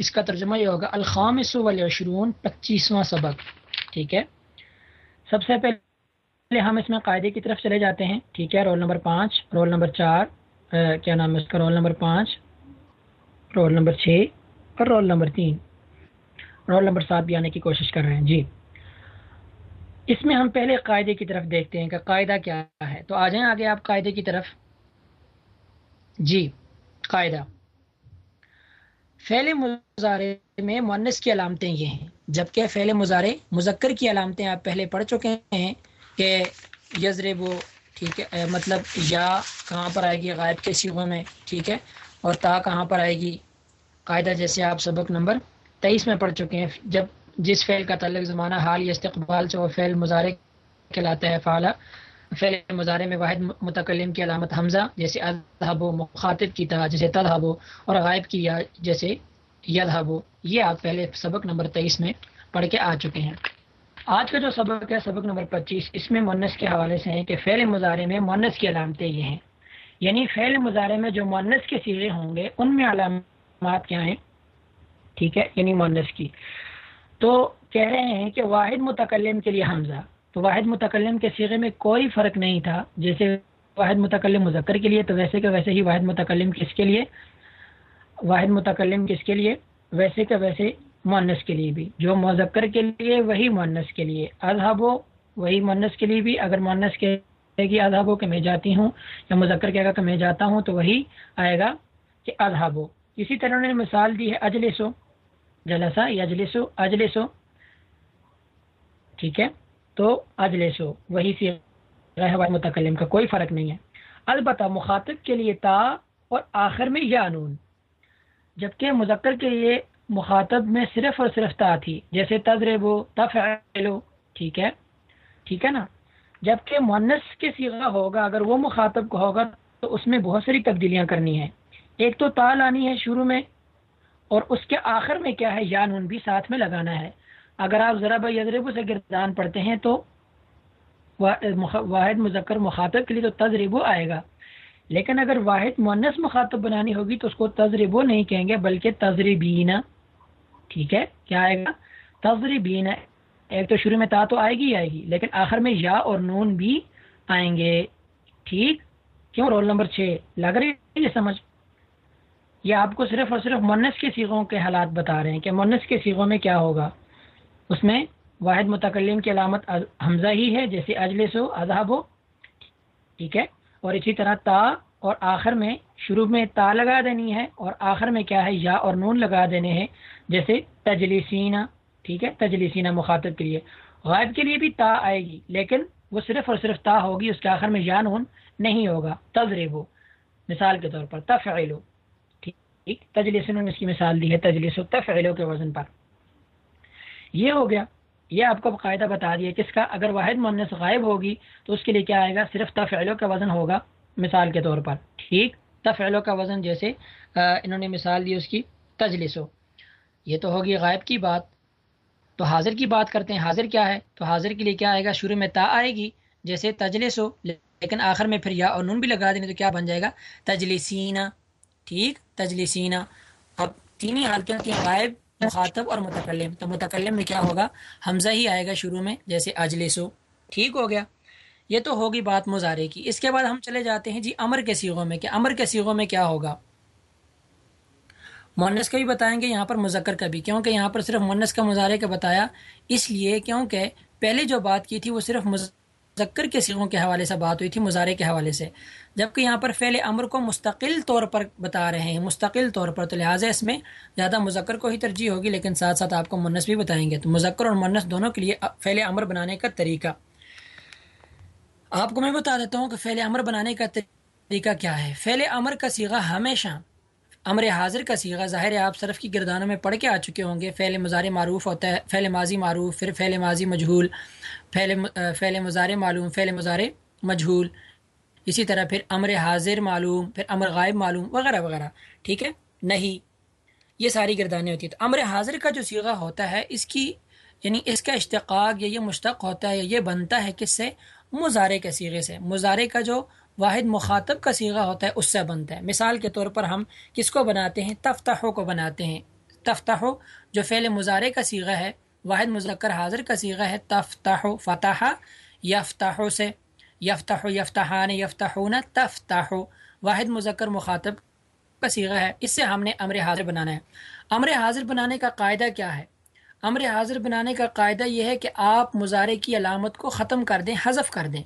اس کا ترجمہ یہ ہوگا الخامس والعشرون، پچیسواں سبق، ٹھیک ہے؟ سب سے پہلے ہم اس میں قاعدے کی طرف چلے جاتے ہیں، ٹھیک ہے؟ رول نمبر پانچ، رول نمبر چار کیا نام ہے اس کا؟ رول نمبر پانچ، رول نمبر چھ اور رول نمبر تین۔ رول نمبر سات بھی آنے کی کوشش کر رہے ہیں جی۔ اس میں ہم پہلے قاعدے کی طرف دیکھتے ہیں کہ قاعدہ کیا ہے۔ تو آ جائیں آگے آپ قاعدے کی طرف۔ جی قاعدہ۔ فعل مظاہرے میں مونس کی علامتیں یہ ہیں۔ جبکہ فعل مظاہرے مذکر کی علامتیں آپ پہلے پڑھ چکے ہیں کہ یزرب ٹھیک ہے مطلب یا کہاں پر آئے گی غائب کے سیغوں میں، ٹھیک ہے، اور تا کہاں پر آئے گی قاعدہ، جیسے آپ سبق نمبر تیئیس میں پڑھ چکے ہیں۔ جب جس فعل کا تعلق زمانہ حال یا استقبال سے وہ فعل مظاہرے کہلاتا ہے فعلہ فعل مظاہرے میں واحد متکلم کی علامت حمزہ، جیسے الحب و مخاطب کی طرح، جیسے تدہب اور غائب کی یا جیسے یدہب یہ آپ پہلے سبق نمبر تیئیس میں پڑھ کے آ چکے ہیں۔ آج کا جو سبق ہے، سبق نمبر پچیس، اس میں مونس کے حوالے سے ہے کہ فعل مظاہرے میں مونس کی علامتیں یہ ہیں۔ یعنی فعل مظاہرے میں جو مونس کے سیرے ہوں گے، ان میں علامات کیا ہیں؟ ٹھیک ہے یعنی مونس کی۔ تو کہہ رہے ہیں کہ واحد متکلم کے لیے حمزہ۔ تو واحد متکلم کے سیغے میں کوئی فرق نہیں تھا۔ جیسے واحد متکلم مذکر کے لیے تو ویسے کہ ویسے ہی واحد متکلم کس کے لیے؟ واحد متکلم کس کے لیے؟ ویسے کہ ویسے مونس کے لیے بھی۔ جو مذکر کے لیے، وہی مونس کے لیے۔ اذہب وہی مونس کے لیے بھی۔ اگر مونس کے گی اذہب کہ میں جاتی ہوں یا مذکر کہے گا کہ میں جاتا ہوں تو وہی آئے گا کہ اذہب اسی طرح انہوں نے مثال دی ہے اجلسو جلسا یا اجلسو اجلسو ٹھیک ہے؟ تو اجلسو وہی سی متکلم کا کوئی فرق نہیں ہے۔ البتہ مخاطب کے لیے تا اور آخر میں یا نون۔ جبکہ مذکر کے لیے مخاطب میں صرف اور صرف تا تھی۔ جیسے تجربو تفعلو ٹھیک ہے۔ ٹھیک ہے نا؟ جبکہ مونس کے سیغہ ہوگا، اگر وہ مخاطب کو ہوگا تو اس میں بہت ساری تبدیلیاں کرنی ہیں۔ ایک تو تا لانی ہے شروع میں، اور اس کے آخر میں کیا ہے؟ یا نون بھی ساتھ میں لگانا ہے۔ اگر آپ ذرا بھائی یزرب سے گردان پڑھتے ہیں تو واحد مذکر مخاطب کے لیے تو تجربو آئے گا۔ لیکن اگر واحد مونس مخاطب بنانی ہوگی تو اس کو تجربو نہیں کہیں گے، بلکہ تجربین ٹھیک ہے؟ کیا آئے گا؟ تجربین ایک تو شروع میں تا تو آئے گی آئے گی، لیکن آخر میں یا اور نون بھی آئیں گے۔ ٹھیک؟ کیوں؟ رول نمبر چھ۔ لگ رہی ہے سمجھ؟ یہ آپ کو صرف اور صرف منس کے سیغوں کے حالات بتا رہے ہیں کہ منس کے سیغوں میں کیا ہوگا؟ اس میں واحد متکلم کی علامت حمزہ ہی ہے، جیسے اجلس ہو اذہب ہو۔ ٹھیک ہے؟ اور اسی طرح تا اور آخر میں شروع میں تا لگا دینی ہے اور آخر میں کیا ہے؟ یا اور نون لگا دینے ہیں، جیسے تجلیسینہ۔ ٹھیک ہے؟ تجلیسینہ مخاطب کے لیے۔ غائب کے لیے بھی تا آئے گی، لیکن وہ صرف اور صرف تا ہوگی، اس کے آخر میں یا نون نہیں ہوگا۔ تجرب مثال کے طور پر تفعلو ٹھیک؟ تجلیس نے اس کی مثال دی ہے، تجلیس و تفعلو کے وزن پر۔ یہ ہو گیا۔ یہ آپ کو قاعدہ بتا دیا کس کا اگر واحد مونس غائب ہوگی تو اس کے لیے کیا آئے گا؟ صرف تفعلو کا وزن ہوگا مثال کے طور پر۔ ٹھیک؟ تفعلو کا وزن جیسے انہوں نے مثال دی اس کی تجلسو یہ تو ہوگی غائب کی بات۔ تو حاضر کی بات کرتے ہیں۔ حاضر کیا ہے؟ تو حاضر کے لیے کیا آئے گا؟ شروع میں تا آئے گی جیسے تجلسو لیکن آخر میں پھر یا اور نون بھی لگا دیں تو کیا بن جائے گا؟ تجلیسینہ ٹھیک؟ تجلیسینہ اب تینی حالتوں کی غائب مخاطب اور متکلم۔ تو متکلم میں کیا ہوگا؟ حمزہ ہی آئے گا شروع میں، جیسے اجلسو ٹھیک ہو گیا۔ یہ تو ہوگی بات مظاہرے کی۔ اس کے بعد ہم چلے جاتے ہیں جی امر کے سیغوں میں، کہ امر کے سیغوں میں کیا ہوگا؟ مونس کا بھی بتائیں گے، یہاں پر مذکر کا بھی۔ کیونکہ یہاں پر صرف مونس کا مظاہرے کا بتایا، اس لیے کیونکہ پہلے جو بات کی تھی وہ صرف مذکر کے سیغوں کے حوالے سے بات ہوئی تھی مظاہرے کے حوالے سے۔ جبکہ یہاں پر فعل امر کو مستقل طور پر بتا رہے ہیں، مستقل طور پر، تو لہٰذا اس میں زیادہ مذکر کو ہی ترجیح ہوگی، لیکن ساتھ ساتھ آپ کو منس بھی بتائیں گے۔ تو مذکر اور منس دونوں کے لیے فعل امر بنانے کا طریقہ۔ آپ کو میں بتا دیتا ہوں کہ فعل امر بنانے کا طریقہ کیا ہے۔ فعل امر کا سیغہ ہمیشہ امر حاضر کا سیغہ ظاہر آپ صرف کی گردانوں میں پڑھ کے آ چکے ہوں گے۔ فعل مظاہر معروف ہوتا ہے، فعل ماضی معروف، پھر فعل ماضی مجہول، فعل فعل مظاہر معلوم، فعل مظاہر مجہول۔ اسی طرح پھر امر حاضر معلوم، پھر امر غائب معلوم، وغیرہ وغیرہ۔ ٹھیک ہے؟ نہیں، یہ ساری گردانیں ہوتی ہیں۔ تو امر حاضر کا جو سیغہ ہوتا ہے، اس کی یعنی اس کا اشتقاق یا یہ مشتق ہوتا ہے یا یہ بنتا ہے کس سے؟ مظاہرے کے سیغے سے۔ مظاہرے کا جو واحد مخاطب کا سیغہ ہوتا ہے، اس سے بنتا ہے۔ مثال کے طور پر ہم کس کو بناتے ہیں؟ تفتحو کو بناتے ہیں۔ تفتح جو فعل مظاہرے کا سیغہ ہے، واحد مذکر حاضر کا سیغہ ہے تفتح فتح یفتح سے یفتح یفتحان یفتحون تفتح واحد مذکر مخاطب کا سیغہ ہے، اس سے ہم نے امر حاضر بنانا ہے۔ امر حاضر بنانے کا قاعدہ کیا ہے؟ امر حاضر بنانے کا قاعدہ یہ ہے کہ آپ مظاہرے کی علامت کو ختم کر دیں، حذف کر دیں۔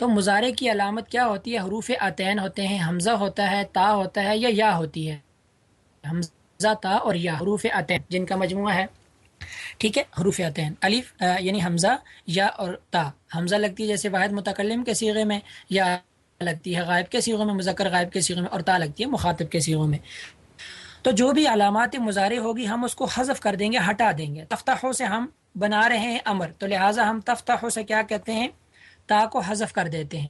تو مظاہرے کی علامت کیا ہوتی ہے؟ حروف عطین ہوتے ہیں، حمزہ ہوتا ہے، تا ہوتا ہے یا یا ہوتی ہے؟ حمزہ، تا اور یا، حروف عطین جن کا مجموعہ ہے۔ ٹھیک ہے؟ حروف عطین الف یعنی حمزہ، یا اور تا۔ حمزہ لگتی ہے جیسے واحد متکلم کے سیغے میں، یا لگتی ہے غائب کے سیغوں میں، مذکر غائب کے سیغوں میں، اور تا لگتی ہے مخاطب کے سیغوں میں۔ تو جو بھی علامات مظاہرے ہوگی، ہم اس کو حذف کر دیں گے، ہٹا دیں گے۔ تفتحوں سے ہم بنا رہے ہیں امر، تو لہٰذا ہم تفتحوں سے کیا کہتے ہیں؟ تا کو حذف کر دیتے ہیں۔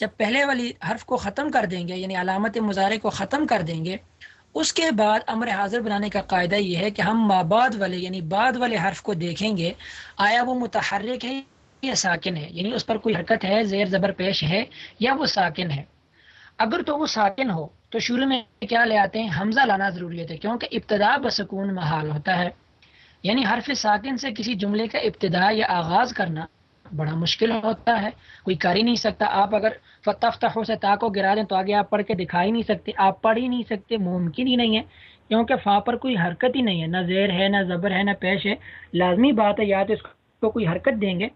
جب پہلے والی حرف کو ختم کر دیں گے یعنی علامت مظاہرے کو ختم کر دیں گے، اس کے بعد امر حاضر بنانے کا قاعدہ یہ ہے کہ ہم ماباد والے یعنی بعد والے حرف کو دیکھیں گے، آیا وہ متحرک ہے یا ساکن ہے؟ یعنی اس پر کوئی حرکت ہے، زیر زبر پیش ہے یا وہ ساکن ہے؟ اگر تو وہ ساکن ہو، تو شروع میں کیا لے آتے ہیں؟ حمزہ لانا ضروری ہے، کیونکہ ابتدا بسکون محال ہوتا ہے۔ یعنی حرف ساکن سے کسی جملے کا ابتدا یا آغاز کرنا بڑا مشکل ہوتا ہے، کوئی کر ہی نہیں سکتا۔ آپ اگر فتح سے تا کو گرا دیں تو آگے آپ پڑھ کے دکھا ہی نہیں سکتے۔ آپ پڑھ ہی نہیں سکتے، ممکن ہی نہیں ہے۔ کیونکہ فا پر کوئی حرکت ہی نہیں ہے، نہ زیر ہے، نہ زبر ہے، نہ پیش ہے۔ لازمی بات ہے یا تو اس کو کوئی حرکت دیں گے۔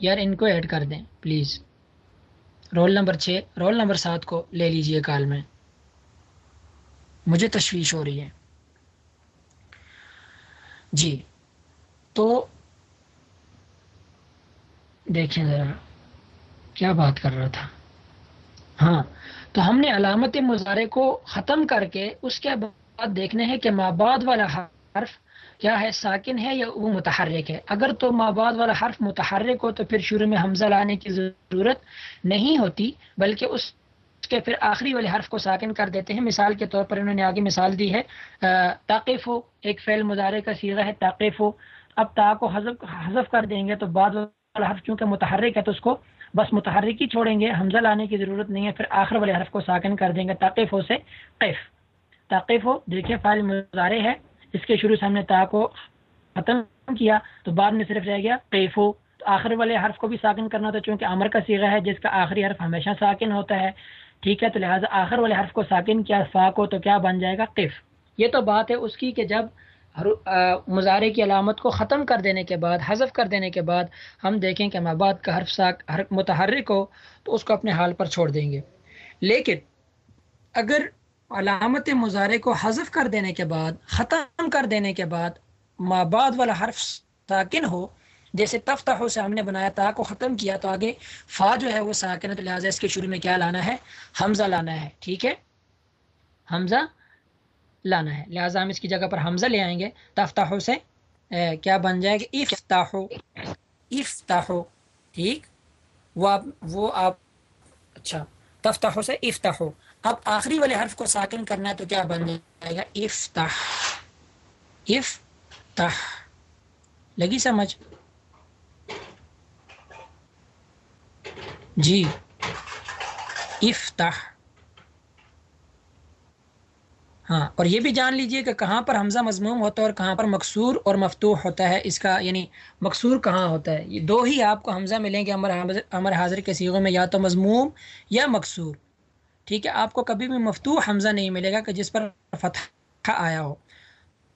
یار، ان کو ایڈ کر دیں، پلیز۔ رول نمبر چھ، رول نمبر سات کو لے لیجیے کال میں۔ مجھے تشویش ہو رہی ہے۔ جی۔ تو دیکھیں ذرا، کیا بات کر رہا تھا؟ ہاں تو ہم نے علامت مظاہرے کو ختم کر کے اس کے بعد دیکھنے ہیں کہ ماباد والا حرف کیا ہے، ساکن ہے یا وہ متحرک ہے؟ اگر تو ماباد والا حرف متحرک ہو تو پھر شروع میں حمزہ لانے کی ضرورت نہیں ہوتی، بلکہ اس کے پھر آخری والے حرف کو ساکن کر دیتے ہیں۔ مثال کے طور پر انہوں نے آگے مثال دی ہے تاقف ہو، ایک فعل مظاہرے کا سیغہ ہے تاقف ہو اب تا کو حذف حذف کر دیں گے تو بعد والا حرف چونکہ متحرک ہے تو اس کو بس متحرک ہی چھوڑیں گے، حمزہ لانے کی ضرورت نہیں ہے، پھر آخر والے حرف کو ساکن کر دیں گے تاقف ہو سے قیف۔ تاقف ہو، دیکھیں فائل مظاہرے ہے، اس کے شروع سے ہم نے تا کو ختم کیا تو بعد میں صرف رہ گیا قیفو تو آخر والے حرف کو بھی ساکن کرنا تھا چونکہ امر کا سیغہ ہے، جس کا آخری حرف ہمیشہ ساکن ہوتا ہے۔ ٹھیک ہے، تو لہٰذا آخر والے حرف کو ساکن کیا، فا کو تو کیا بن جائے گا؟ قف یہ تو بات ہے اس کی کہ جب مظاہرے کی علامت کو ختم کر دینے کے بعد، حذف کر دینے کے بعد ہم دیکھیں کہ ماباد کا حرف ساک متحرک ہو تو اس کو اپنے حال پر چھوڑ دیں گے۔ لیکن اگر علامت مظاہرے کو حذف کر دینے کے بعد، ختم کر دینے کے بعد ماباد والا حرف ساکن ہو، جیسے تفتح سے ہم نے بنایا تا کو ختم کیا تو آگے فا جو ہے وہ ساکن تو لہٰذا اس کے شروع میں کیا لانا ہے؟ حمزہ لانا ہے، ٹھیک ہے؟ حمزہ لانا ہے۔ لہٰذا ہم اس کی جگہ پر حمزہ لے آئیں گے۔ تفتح سے کیا بن جائے گا افتاحو۔ افتاحو۔ ٹھیک؟ وہ آپ وہ آپ اچھا۔ تفتح سے افتاحو۔ اب آخری والے حرف کو ساکن کرنا ہے تو کیا بن جائے گا؟ افتح افتح لگی سمجھ؟ جی۔ افتح ہاں اور یہ بھی جان لیجیے کہ کہاں پر حمزہ مضموم ہوتا ہے اور کہاں پر مقصور اور مفتوح ہوتا ہے۔ اس کا یعنی مقصور کہاں ہوتا ہے؟ یہ دو ہی آپ کو حمزہ ملیں گے امر حاضر کے سیغوں میں، یا تو مضموم یا مقصور۔ ٹھیک ہے، آپ کو کبھی بھی مفتوح حمزہ نہیں ملے گا کہ جس پر فتح آیا ہو۔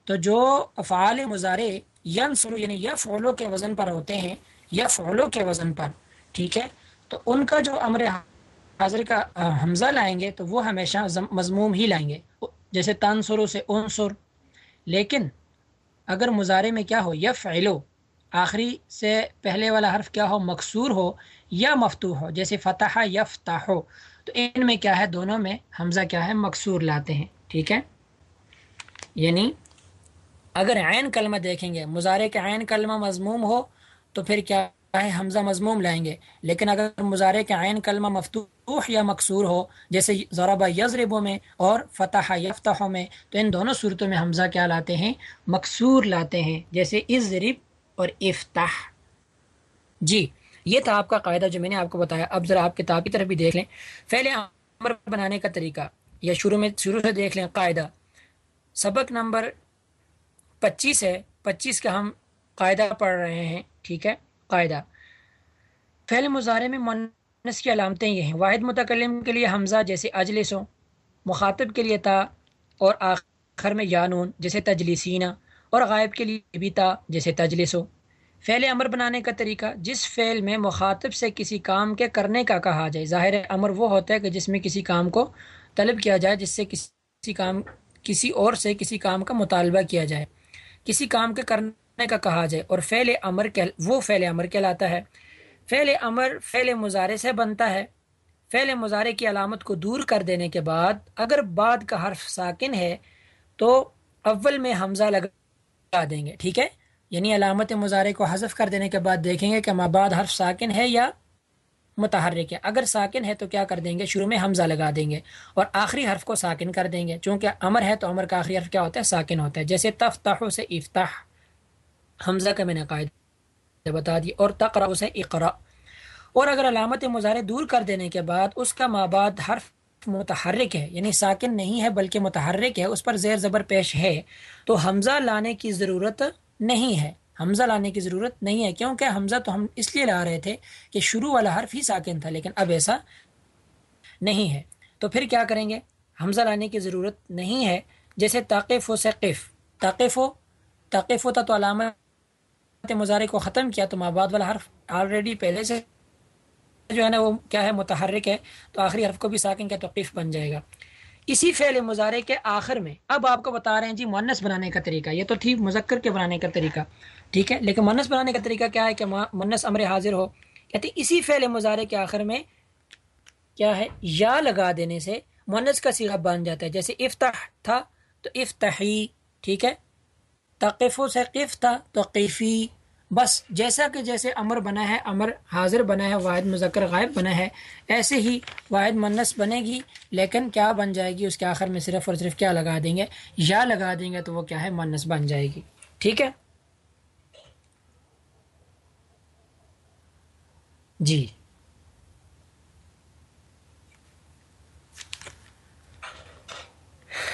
تو جو افعال مظاہرے ینصر یعنی یا فعلوں کے وزن پر ہوتے ہیں، یا فعلوں کے وزن پر، ٹھیک ہے، تو ان کا جو امر حاضر کا حمزہ لائیں گے، تو وہ ہمیشہ مضموم ہی لائیں گے۔ جیسے تنسروں سے عنصر لیکن اگر مظاہرے میں کیا ہو یا فعلو آخری سے پہلے والا حرف کیا ہو، مقصور ہو یا مفتوح ہو، جیسے فتح یفتح۔ ہو تو ان میں کیا ہے؟ دونوں میں حمزہ کیا ہے؟ مقصور لاتے ہیں۔ ٹھیک ہے؟ یعنی اگر عین کلمہ دیکھیں گے مظاہرے کے عین کلمہ مضموم ہو تو پھر کیا ہے، حمزہ مضموم لائیں گے۔ لیکن اگر مظاہرے کے عین کلمہ مفتوح یا مقصور ہو، جیسے ضربہ یزربوں میں اور فتح یفتح میں، تو ان دونوں صورتوں میں حمزہ کیا لاتے ہیں؟ مقصور لاتے ہیں، جیسے ازرب اور افتح۔ جی یہ تھا آپ کا قاعدہ جو میں نے آپ کو بتایا۔ اب ذرا آپ کتاب کی طرف بھی دیکھ لیں۔ فعل امر بنانے کا طریقہ، یا شروع میں، شروع سے دیکھ لیں قاعدہ۔ سبق نمبر پچیس ہے۔ پچیس کا ہم قاعدہ پڑھ رہے ہیں، ٹھیک ہے؟ قاعدہ۔ فعل مظاہرے میں منس کی علامتیں یہ ہیں۔ واحد متکلم کے لیے حمزہ جیسے اجلس مخاطب کے لیے تا اور آخر میں یانون جیسے تجلیسینہ اور غائب کے لیے بھی تا جیسے تجلس فعل امر بنانے کا طریقہ، جس فعل میں مخاطب سے کسی کام کے کرنے کا کہا جائے۔ ظاہر امر وہ ہوتا ہے کہ جس میں کسی کام کو طلب کیا جائے، جس سے کسی کام، کسی اور سے کسی کام کا مطالبہ کیا جائے۔ کسی کام کے کرنے کا کہا جائے۔ اور فعل امر وہ فعل امر کہلاتا ہے۔ فعل امر فعل مظاہرے سے بنتا ہے۔ فعل مظاہرے کی علامت کو دور کر دینے کے بعد اگر بعد کا حرف ساکن ہے تو اول میں حمزہ لگا دیں گے، ٹھیک ہے؟ یعنی علامت مظاہرے کو حذف کر دینے کے بعد دیکھیں گے کہ مابعد حرف ساکن ہے یا متحرک ہے۔ اگر ساکن ہے تو کیا کر دیں گے؟ شروع میں حمزہ لگا دیں گے اور آخری حرف کو ساکن کر دیں گے۔ چونکہ امر ہے تو امر کا آخری حرف کیا ہوتا ہے؟ ساکن ہوتا ہے۔ جیسے تفتح سے افتاح حمزہ کا میں نے قائد بتا دی اور تقرا سے اقرا۔ اور اگر علامت مظاہرے دور کر دینے کے بعد اس کا مابعد حرف متحرک ہے یعنی ساکن نہیں ہے بلکہ متحرک ہے، اس پر زیر زبر پیش ہے، تو حمزہ لانے کی ضرورت نہیں ہے۔ حمزہ لانے کی ضرورت نہیں ہے، کیونکہ حمزہ تو ہم اس لیے لا رہے تھے کہ شروع والا حرف ہی ساکن تھا، لیکن اب ایسا نہیں ہے۔ تو پھر کیا کریں گے؟ حمزہ لانے کی ضرورت نہیں ہے، جیسے تاقف و ثقف تاقف و تاقف ہوتا تو علامت مظاہرے کو ختم کیا تو مابعد والا حرف آلریڈی پہلے سے جو ہے نا وہ کیا ہے، متحرک ہے، تو آخری حرف کو بھی ساکن کا توقیف بن جائے گا۔ اسی فعل مظاہرے کے آخر میں، اب آپ کو بتا رہے ہیں جی مونس بنانے کا طریقہ، یہ تو ٹھیک مذکر کے بنانے کا طریقہ، ٹھیک ہے؟ لیکن مونس بنانے کا طریقہ کیا ہے کہ مونس امر حاضر ہو، کہتے اسی فعل مظاہرے کے آخر میں کیا ہے؟ یا لگا دینے سے مونس کا سیغ بن جاتا ہے، جیسے افتح تھا تو افتحی، ٹھیک ہے؟ تقف سے قف تھا تو قیفی۔ بس جیسا کہ جیسے امر بنا ہے، امر حاضر بنا ہے، واحد مذکر غائب بنا ہے، ایسے ہی واحد منس بنے گی، لیکن کیا بن جائے گی، اس کے آخر میں صرف اور صرف کیا لگا دیں گے؟ یا لگا دیں گے تو وہ کیا ہے منس بن جائے گی۔ ٹھیک ہے؟ جی۔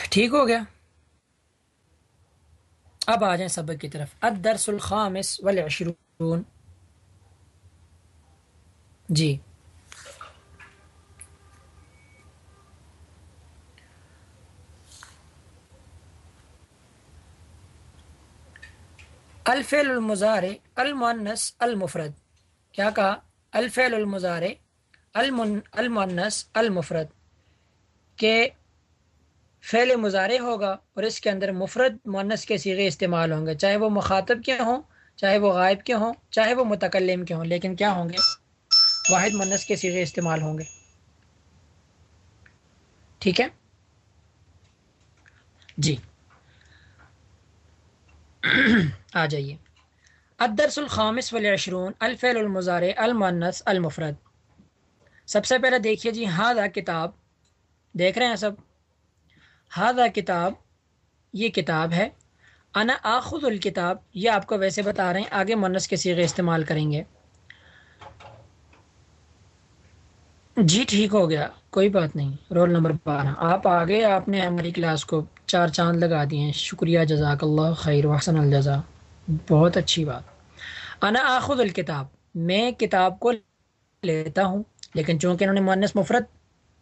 ٹھیک ہو گیا؟ اب آ جائیں سبق کی طرف. الدرس الخامس والعشرون. جی. الفعل المزار المنس المفرد. کیا کہا؟ الفعل المزار المن المنس المفرد. کہ فعل مظاہرے ہوگا اور اس کے اندر مفرد مونس کے سیغے استعمال ہوں گے۔ چاہے وہ مخاطب کے ہوں، چاہے وہ غائب کے ہوں، چاہے وہ متکلم کے ہوں، لیکن کیا ہوں گے؟ واحد مونس کے سیغے استعمال ہوں گے۔ ٹھیک ہے؟ جی۔ آ جائیے۔ الدرس الخامس والعشرون، الفعل المزارع المنس المفرد۔ سب سے پہلے دیکھیے جی ہاں کتاب۔ دیکھ رہے ہیں سب؟ ہادہ کتاب، یہ کتاب ہے۔ انا آخذ الکتاب، یہ آپ کو ویسے بتا رہے ہیں، آگے منس کے سیغے استعمال کریں گے۔ جی ٹھیک ہو گیا، کوئی بات نہیں۔ رول نمبر بارہ۔ آپ آگے آپ نے ہماری کلاس کو چار چاند لگا دیے ہیں۔ شکریہ، جزاک اللہ خیر وحسن الجزا بہت اچھی بات۔ انا آخذ الکتاب، میں کتاب کو لیتا ہوں، لیکن چونکہ انہوں نے مونس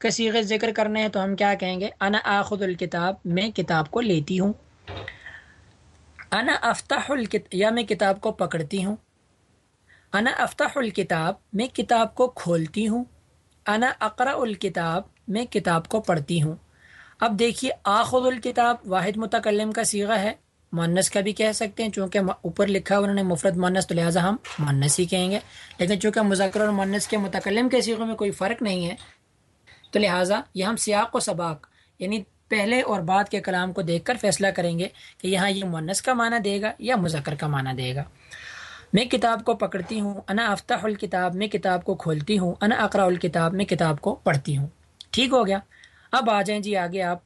مفرت کسی ذکر کرنے ہیں تو ہم کیا کہیں گے؟ انا آخد الکتاب، میں کتاب کو لیتی ہوں۔ انا افتح الکت، یا میں کتاب کو پکڑتی ہوں۔ انا افتح الکتاب، میں کتاب کو کھولتی ہوں۔ انا اقرا الکتاب، میں کتاب کو پڑھتی ہوں۔ اب دیکھیے آخد الکتاب واحد متکلم کا سیغہ ہے۔ مونس کا بھی کہہ سکتے ہیں، چونکہ اوپر لکھا انہوں نے مفرد مونس تو لہٰذا ہم مونس ہی کہیں گے۔ لیکن چونکہ مذکر اور مونس کے متکلم کے سیغوں میں کوئی فرق نہیں ہے تو لہٰذا یہ ہم سیاق و سباق یعنی پہلے اور بعد کے کلام کو دیکھ کر فیصلہ کریں گے کہ یہاں یہ مونس کا معنی دے گا یا مذکر کا معنی دے گا۔ میں کتاب کو پکڑتی ہوں، انا افتح الکتاب، میں کتاب کو کھولتی ہوں، انا اقرا الکتاب، میں کتاب کو پڑھتی ہوں۔ ٹھیک ہو گیا؟ اب آ جائیں جی آگے آپ۔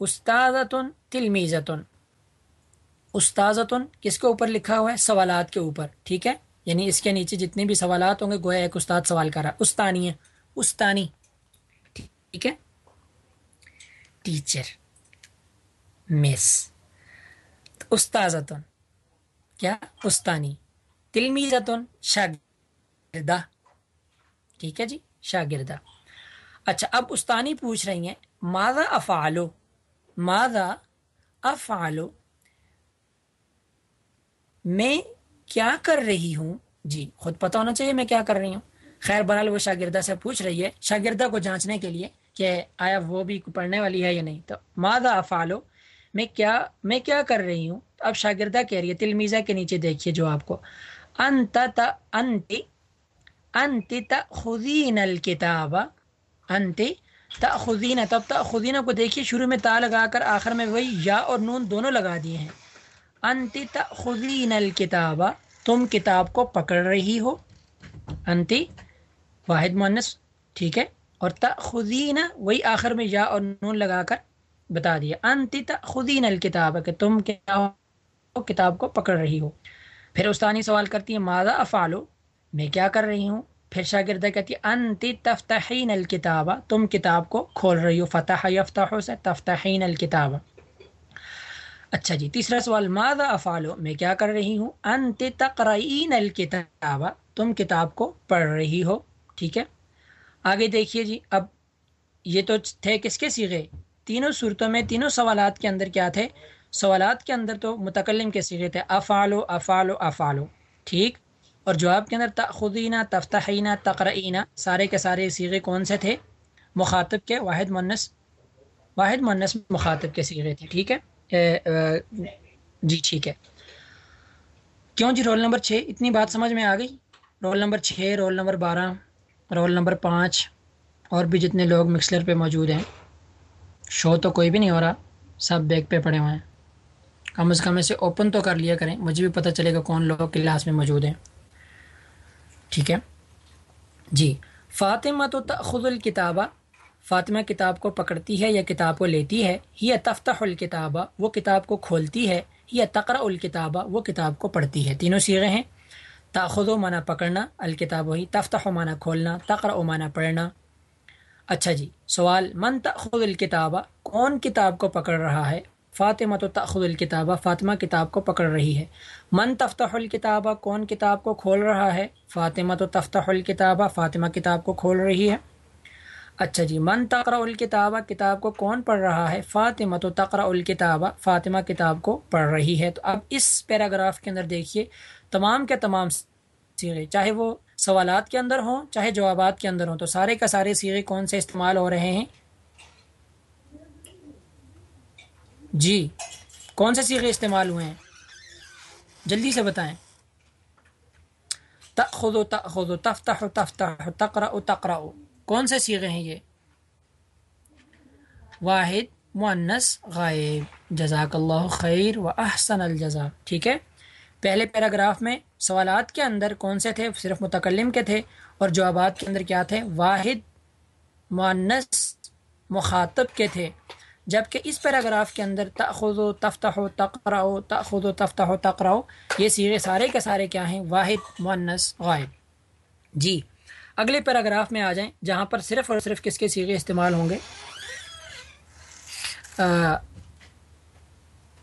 استاذتن تلمیزتن۔ استاذتن کس کے اوپر لکھا ہوا ہے؟ سوالات کے اوپر، ٹھیک ہے؟ یعنی اس کے نیچے جتنے بھی سوالات ہوں گے، گویا ایک استاد سوال کر رہا استانی ہے استانی۔ ٹھیک ہے؟ ٹیچر، مس، استاذتن، کیا؟ استانی تلمیزتن شاگردہ، ٹھیک ہے جی؟ شاگردہ۔ اچھا اب استانی پوچھ رہی ہیں، ماذا افعالو ماذا افعالو میں کیا کر رہی ہوں؟ جی خود پتہ ہونا چاہیے میں کیا کر رہی ہوں۔ خیر برحال وہ شاگردہ سے پوچھ رہی ہے، شاگردہ کو جانچنے کے لیے۔ کہ آیا وہ بھی پڑھنے والی ہے یا نہیں؟ تو ماذا افعالو؟ میں کیا میں کیا کر رہی ہوں؟ اب شاگردہ کہہ رہی ہے، تلمیزہ کے نیچے دیکھیے جو آپ کو۔ انت انت انت تخذین الکتاب۔ انت تخذین تب تخذین کو دیکھیے، شروع میں تا لگا کر آخر میں وہی یا اور نون دونوں لگا دیے ہیں۔ انت تخذین الکتاب، تم کتاب کو پکڑ رہی ہو۔ انتی واحد مونس ٹھیک ہے؟ اور تخذین وہی آخر میں یا اور نون لگا کر بتا دیا۔ انت تخذین الکتاب، کہ تم کیا کتاب کو پکڑ رہی ہو۔ پھر استانی سوال کرتی ہے ماذا افعالو میں کیا کر رہی ہوں؟ پھر شاگردہ کہتی ہے انت تفتحین الکتاب، تم کتاب کو کھول رہی ہو۔ فتح یفتح سے تفتحین الکتاب۔ اچھا جی تیسرا سوال، ماذا افعالو میں کیا کر رہی ہوں؟ انت تقرئین الکتاب، تم کتاب کو پڑھ رہی ہو۔ ٹھیک ہے؟ آگے دیکھیے جی اب یہ تو تھے کس کے سیغے؟ تینوں صورتوں میں تینوں سوالات کے اندر کیا تھے؟ سوالات کے اندر تو متکلم کے سیغے تھے، افعالو افعالو افعالو، ٹھیک؟ اور جواب کے اندر تخدینہ تفتحینہ تقرعینہ سارے کے سارے سیغے کون سے تھے؟ مخاطب کے، واحد منس واحد منس مخاطب کے سیغے تھے، ٹھیک ہے؟ جی ٹھیک ہے۔ کیوں جی؟ رول نمبر چھ، اتنی بات سمجھ میں آ گئی؟ رول نمبر چھ، رول نمبر بارہ۔ رول نمبر پانچ، اور بھی جتنے لوگ مکسلر پہ موجود ہیں۔ شو تو کوئی بھی نہیں ہو رہا، سب بیگ پہ پڑے ہوئے ہیں۔ کم از کم اسے اوپن تو کر لیا کریں، مجھے بھی پتہ چلے گا کون لوگ کلاس میں موجود ہیں۔ ٹھیک ہے؟ جی۔ فاطمہ تو تخذ الکتابہ، فاطمہ کتاب کو پکڑتی ہے یا کتاب کو لیتی ہے؟ یہ تفتح الکتابہ، وہ کتاب کو کھولتی ہے۔ یا تقرا الکتابہ، وہ کتاب کو پڑھتی ہے۔ تینوں سیغے ہیں۔ تاخذ و معنی پکڑنا، الکتاب وہی تفتح و معنی کھولنا تقرا و معنی پڑھنا۔ اچھا جی سوال، من تخذ الکتابہ کون کتاب کو پکڑ رہا ہے؟ فاطمہ تو تخد الکتابہ فاطمہ کتاب کو پکڑ رہی ہے۔ من تفتح الکتابہ کون کتاب کو کھول رہا ہے؟ فاطمہ تو تفتح الکتابہ فاطمہ کتاب کو کھول رہی ہے۔ اچھا جی من تقرا الکتابہ کتاب کو کون پڑھ رہا ہے؟ فاطمہ تو تقرا الکتابہ فاطمہ کتاب کو پڑھ رہی ہے۔ تو اب اس پیراگراف کے اندر دیکھیے تمام کے تمام سیغے، چاہے وہ سوالات کے اندر ہوں، چاہے جوابات کے اندر ہوں، تو سارے کا سارے سیغے کون سے استعمال ہو رہے ہیں؟ جی کون سے سیغے استعمال ہوئے ہیں؟ جلدی سے بتائیں۔ تخذ و تخذ و تفتح تفتح تقرا تقرا کون سے سیغے ہیں یہ؟ واحد معنس غائب۔ جزاک اللہ خیر و احسن الجزا ٹھیک ہے؟ پہلے پیراگراف میں سوالات کے اندر کون سے تھے؟ صرف متکلم کے تھے اور جوابات کے اندر کیا تھے؟ واحد معنس مخاطب کے تھے۔ جبکہ اس پیراگراف کے اندر تخذ و تفتح و تقرا تخذ و تفتح و تقرا یہ سیرے سارے کے سارے کیا ہیں؟ واحد معنس غائب۔ جی اگلے پیراگراف میں آ جائیں جہاں پر صرف اور صرف کس کے سیغے استعمال ہوں گے؟ آ,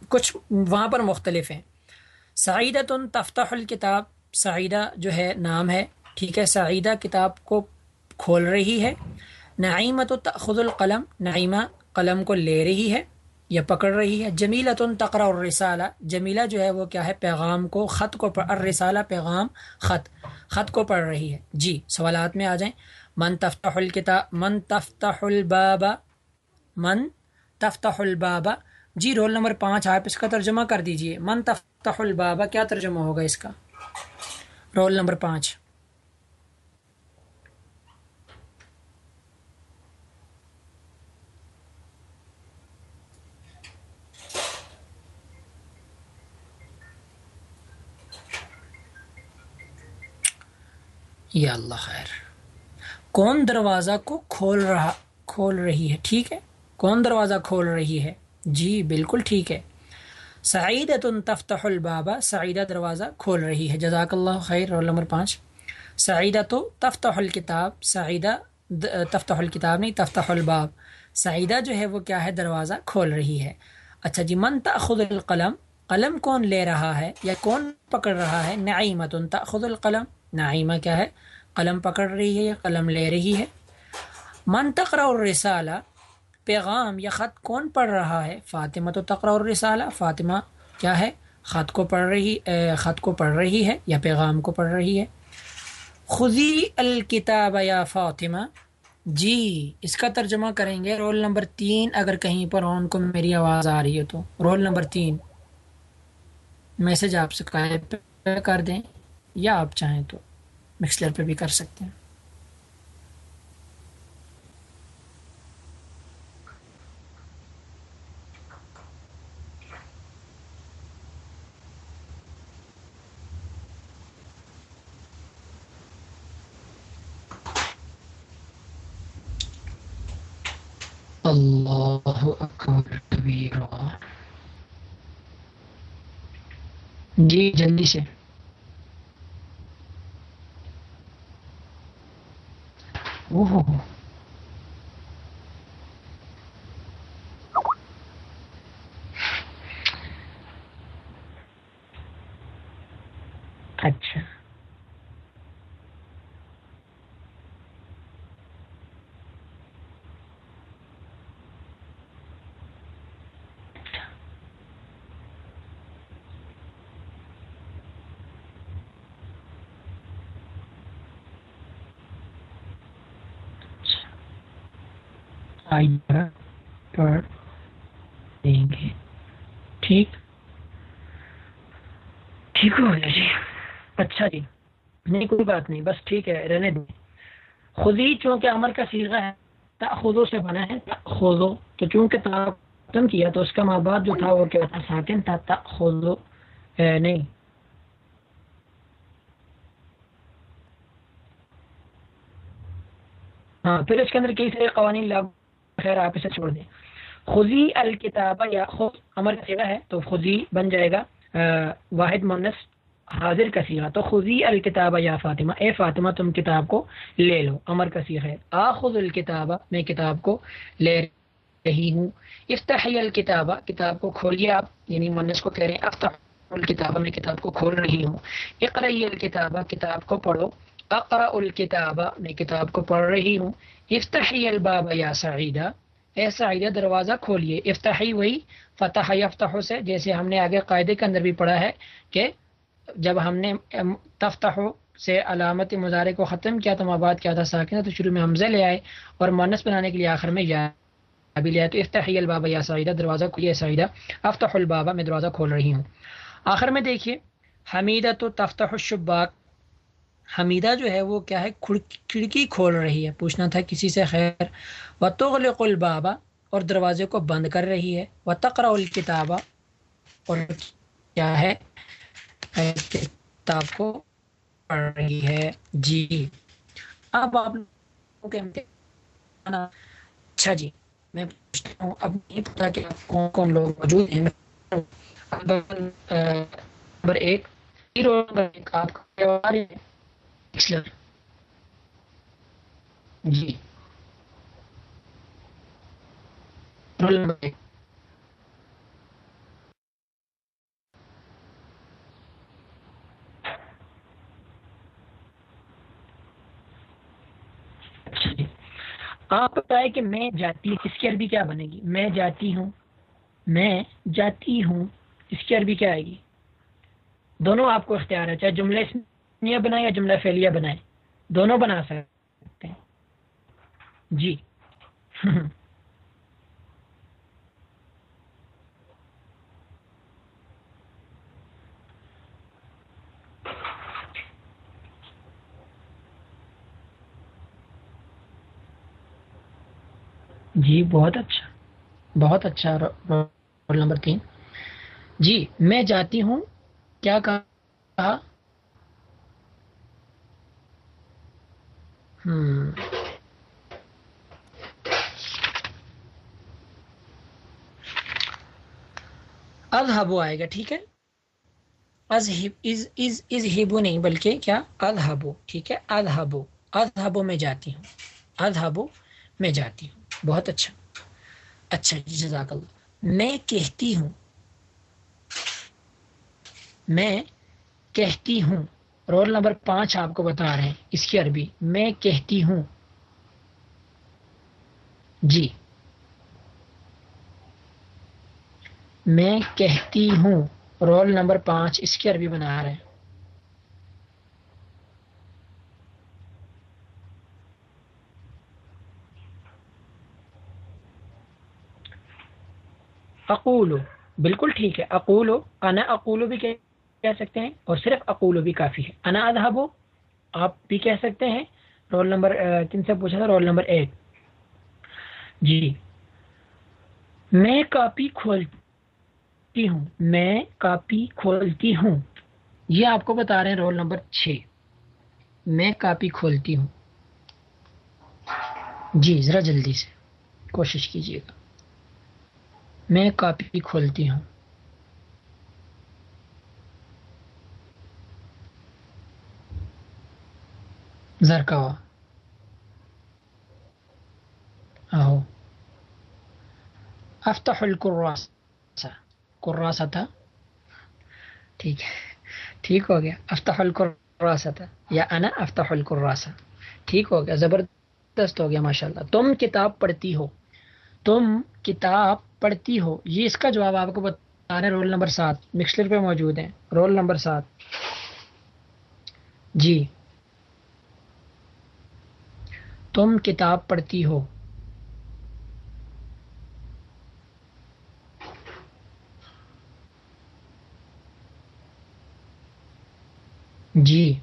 کچھ وہاں پر مختلف ہیں۔ سعیدہ تن تفتح الکتاب، سعیدہ جو ہے نام ہے، ٹھیک ہے، سعیدہ کتاب کو کھول رہی ہے۔ نعیمت و تخذ القلم، نعیمہ قلم کو لے رہی ہے یا پکڑ رہی ہے۔ جمیلا تن تقرا اور رسالہ جمیلا جو ہے وہ کیا ہے؟ پیغام کو، خط کو پڑھ رسالہ پیغام، خط خط کو پڑھ رہی ہے۔ جی سوالات میں آ جائیں۔ من تفتح الکتاب، من تفتح البابا من تفتح البابا جی رول نمبر پانچ، آپ اس کا ترجمہ کر دیجیے۔ من تفتح البابا، کیا ترجمہ ہوگا اس کا؟ رول نمبر پانچ۔ یا اللہ خیر۔ کون دروازہ کو کھول رہا، کھول رہی ہے؟ ٹھیک ہے۔ کون دروازہ کھول رہی ہے؟ جی بالکل ٹھیک ہے۔ سعیدہ تن تفتح البابا، سعیدہ دروازہ کھول رہی ہے۔ جزاک اللہ خیر رول نمبر پانچ۔ سعیدہ تو تفتح الکتاب، سعیدہ تفتح الکتاب نہیں، تفتح الباب۔ سعیدہ جو ہے وہ کیا ہے؟ دروازہ کھول رہی ہے۔ اچھا جی من تأخذ القلم؟ قلم کون لے رہا ہے؟ یا کون پکڑ رہا ہے؟ نعیمت تأخذ القلم۔ نعیمہ کیا ہے؟ قلم پکڑ رہی ہے یا قلم لے رہی ہے؟ من تقرأ الرسالہ؟ پیغام یا خط کون پڑھ رہا ہے؟ فاطمہ تو تقرأ الرسالہ، فاطمہ کیا ہے؟ خط کو پڑھ رہی خط کو پڑھ رہی ہے یا پیغام کو پڑھ رہی ہے؟ خزی الکتاب یا فاطمہ۔ جی اس کا ترجمہ کریں گے رول نمبر تین، اگر کہیں پر ان کو میری آواز آ رہی ہے تو۔ رول نمبر تین۔ میسج آپ سے پہ کر دیں یا آپ چاہیں تو مکسلر پہ بھی کر سکتے ہیں۔ اللہ اکبر جی جلدی سے۔ اوہ اچھا پر دیں گے۔ ٹھیک؟ ٹھیک ہو گیا جی۔ اچھا جی۔ نہیں، کوئی بات نہیں، بس ٹھیک ہے، رہنے دیں۔ خودی چونکہ امر کا سیغہ ہے خودوں سے بنا ہے خودو تو چونکہ تعتم کیا، تو اس کا ماں باپ جو تھا وہ کیا تھا؟ ساکن تھا خودو نہیں۔ ہاں پھر اس کے اندر کئی سارے قوانین لاگو خیر آپ اسے چھوڑ دیں۔ خزی الکتاب یا خود امر کا سیگا ہے تو خزی بن جائے گا۔ واحد مونس حاضر کا سیگا تو خزی الکتاب یا فاطمہ، اے فاطمہ، تم کتاب کو لے لو۔ امر کا سیغ ہے۔ آخذ الکتاب، میں کتاب کو لے رہی ہوں۔ افتحی الکتاب، کتاب کو کھولیے آپ یعنی مونس کو کہہ رہے ہیں افتح الکتاب، میں کتاب کو کھول رہی ہوں۔ اقرئی الکتاب، کتاب کو پڑھو۔ اقرا الکتاب، میں کتاب کو پڑھ رہی ہوں۔ افتحی الباب یا سعیدہ۔ اے سعیدہ، دروازہ کھولیے۔ افتحی وہی فتح یفتح سے، جیسے ہم نے آگے قاعدے کے اندر بھی پڑھا ہے کہ جب ہم نے تفتح سے علامت مظاہرے کو ختم کیا تو مباد کیا تھا، ساکنہ تو شروع میں حمزہ لے آئے اور مونس بنانے کے لیے آخر میں یا ابھی لے آئے۔ تو افتحی البابا یا سعیدہ، دروازہ کھولیے سعیدہ۔ افتح البابا میں دروازہ کھول رہی ہوں۔ آخر میں دیکھیے حمیدہ تو تفتح الشباک حمیدہ جو ہے وہ کیا ہے کھڑکی کھول رہی ہے۔ پوچھنا تھا کسی سے، خیر و تغلق البابا اور دروازے کو بند کر رہی ہے۔ و تقرا الکتابہ اور کیا ہے؟ کتاب کو پڑھ رہی ہے۔ جی۔ اب آپ اچھا جی میں پوچھتا ہوں، اب نہیں پتا کہ کون کون لوگ موجود ہیں۔ نمبر ایک آپ کا جی۔ آپ بتائیں کہ میں جاتی اس کی عربی کیا بنے گی؟ میں جاتی ہوں، میں جاتی ہوں، اس کی عربی کیا آئے گی؟ دونوں آپ کو اختیار ہے، چاہے جملے بنائے یا جملہ فعلیہ بنائے دونوں بنا سکتے ہیں۔ جی۔ جی بہت اچھا۔ بہت اچھا رول نمبر تین۔ جی میں جاتی ہوں۔ کیا کہا؟ اذهبو آئے گا، ٹھیک ہے؟ از ہیبو نہیں، بلکہ کیا؟ اذهبو ٹھیک ہے؟ اذهبو اذهبو میں جاتی ہوں۔ اذهبو میں جاتی ہوں۔ بہت اچھا۔ اچھا جی، جزاک اللہ۔ میں کہتی ہوں، میں کہتی ہوں رول نمبر پانچ آپ کو بتا رہے ہیں، اس کی عربی۔ میں کہتی ہوں۔ جی۔ میں کہتی ہوں۔ رول نمبر پانچ اس کی عربی بنا رہے ہیں۔ اقولو۔ بالکل ٹھیک ہے۔ اقولو۔ انا اقولو بھی کہ کہہ سکتے ہیں، اور صرف اقولو بھی کافی ہے۔ انا اذهبو آپ بھی کہہ سکتے ہیں۔ رول نمبر کن سے پوچھا تھا، رول نمبر ایک۔ جی۔ میں کاپی کھولتی ہوں۔ میں کاپی کھولتی ہوں۔ یہ آپ کو بتا رہے ہیں رول نمبر چھ۔ میں کاپی کھولتی ہوں۔ جی ذرا جلدی سے۔ کوشش کیجیے گا۔ میں کاپی کھولتی ہوں۔ زرکوا آہو افتح القراسہ قراسہ تھا ٹھیک ہے ٹھیک ہو گیا افتح القراسہ تھا یا انا افتح القراسہ ٹھیک ہو گیا زبردست ہو گیا ماشاءاللہ تم کتاب پڑھتی ہو تم کتاب پڑھتی ہو یہ اس کا جواب آپ کو بتا رہے رول نمبر سات مکسلر پہ موجود ہیں رول نمبر سات جی تم کتاب پڑھتی ہو۔ جی۔